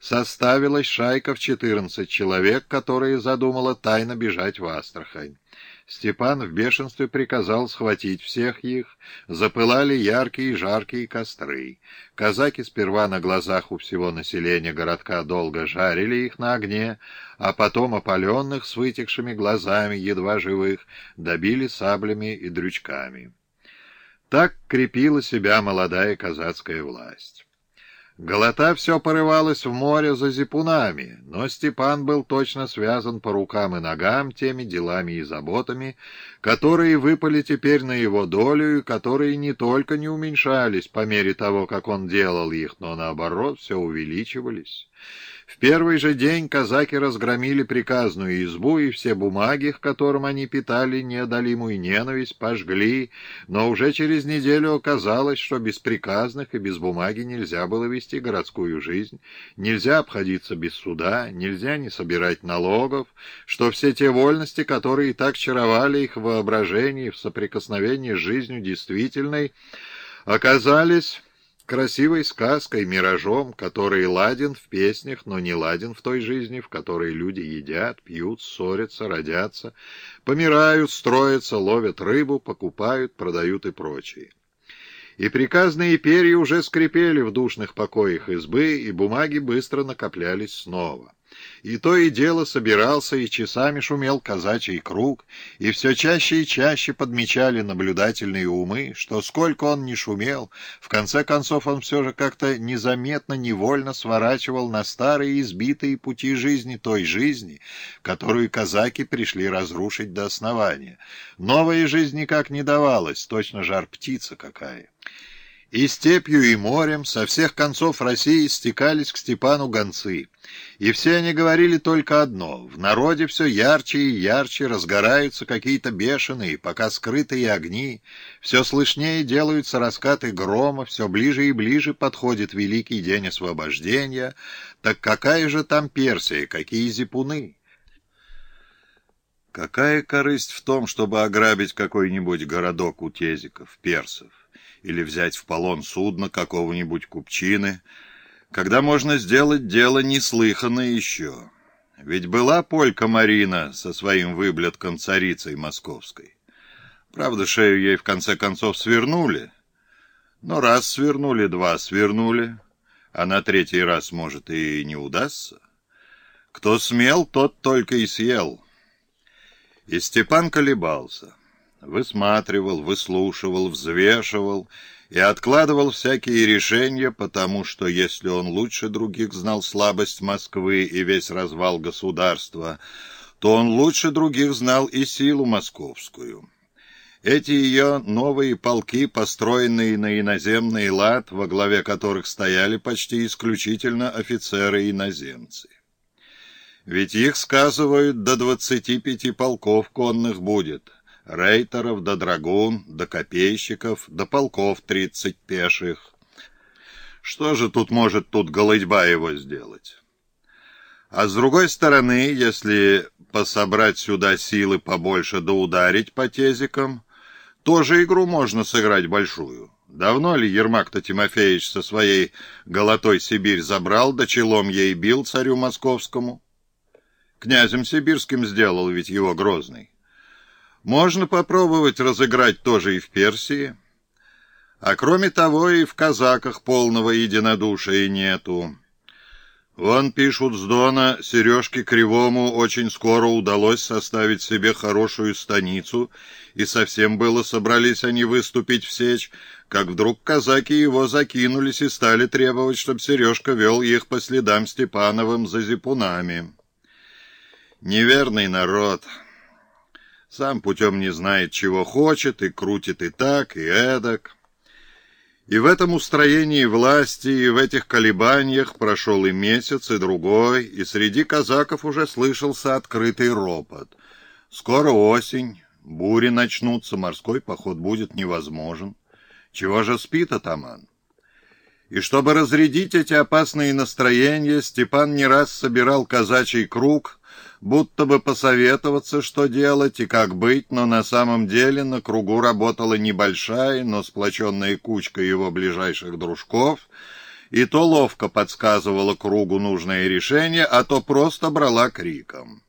составилась шайка в 14 человек, которые задумала тайно бежать в Астрахань. Степан в бешенстве приказал схватить всех их. Запылали яркие и жаркие костры. Казаки сперва на глазах у всего населения городка долго жарили их на огне, а потом опаленных с вытекшими глазами, едва живых, добили саблями и дрючками. Так крепила себя молодая казацкая власть. Голота все порывалось в море за зипунами, но Степан был точно связан по рукам и ногам теми делами и заботами, которые выпали теперь на его долю и которые не только не уменьшались по мере того, как он делал их, но наоборот все увеличивались. В первый же день казаки разгромили приказную избу, и все бумаги, к которым они питали неодолимую ненависть, пожгли, но уже через неделю оказалось, что без приказных и без бумаги нельзя было вести городскую жизнь, нельзя обходиться без суда, нельзя не собирать налогов, что все те вольности, которые так чаровали их в воображении в соприкосновении с жизнью действительной, оказались красивой сказкой, миражом, который ладен в песнях, но не ладен в той жизни, в которой люди едят, пьют, ссорятся, родятся, помирают, строятся, ловят рыбу, покупают, продают и прочее. И приказные перья уже скрипели в душных покоях избы, и бумаги быстро накоплялись снова. И то и дело собирался, и часами шумел казачий круг, и все чаще и чаще подмечали наблюдательные умы, что сколько он ни шумел, в конце концов он все же как-то незаметно, невольно сворачивал на старые избитые пути жизни той жизни, которую казаки пришли разрушить до основания. Новая жизнь никак не давалась, точно жар птица какая. И степью, и морем со всех концов России стекались к Степану гонцы. И все они говорили только одно — в народе все ярче и ярче разгораются какие-то бешеные, пока скрытые огни, все слышнее делаются раскаты грома, все ближе и ближе подходит великий день освобождения. Так какая же там Персия, какие зипуны? Какая корысть в том, чтобы ограбить какой-нибудь городок у тезиков, персов? Или взять в полон судно какого-нибудь купчины, когда можно сделать дело неслыханное еще. Ведь была полька Марина со своим выблетком царицей московской. Правда, шею ей в конце концов свернули. Но раз свернули, два свернули, а на третий раз, может, и не удастся. Кто смел, тот только и съел. И Степан колебался высматривал, выслушивал, взвешивал и откладывал всякие решения, потому что если он лучше других знал слабость Москвы и весь развал государства, то он лучше других знал и силу московскую. Эти ее новые полки, построенные на иноземный лад, во главе которых стояли почти исключительно офицеры-иноземцы. Ведь их, сказывают, до двадцати пяти полков конных будет — рейтеров до драгун, до копейщиков, до полков тридцать пеших. Что же тут может тут голыдьба его сделать? А с другой стороны, если пособрать сюда силы побольше да ударить по тезикам, тоже игру можно сыграть большую. Давно ли Ермак-то Тимофеевич со своей голотой Сибирь забрал, да челом ей бил царю московскому? Князем сибирским сделал ведь его Грозный. Можно попробовать разыграть тоже и в Персии. А кроме того, и в казаках полного единодушия нету. Вон пишут с Дона, Сережке Кривому очень скоро удалось составить себе хорошую станицу, и совсем было собрались они выступить в сечь, как вдруг казаки его закинулись и стали требовать, чтобы Сережка вел их по следам Степановым за зипунами. Неверный народ... Сам путем не знает, чего хочет, и крутит и так, и эдак. И в этом устроении власти, и в этих колебаниях прошел и месяц, и другой, и среди казаков уже слышался открытый ропот. Скоро осень, бури начнутся, морской поход будет невозможен. Чего же спит атаман? И чтобы разрядить эти опасные настроения, Степан не раз собирал казачий круг — будто бы посоветоваться, что делать и как быть, но на самом деле на кругу работала небольшая, но сплоченная кучка его ближайших дружков, и то ловко подсказывала кругу нужное решение, а то просто брала криком.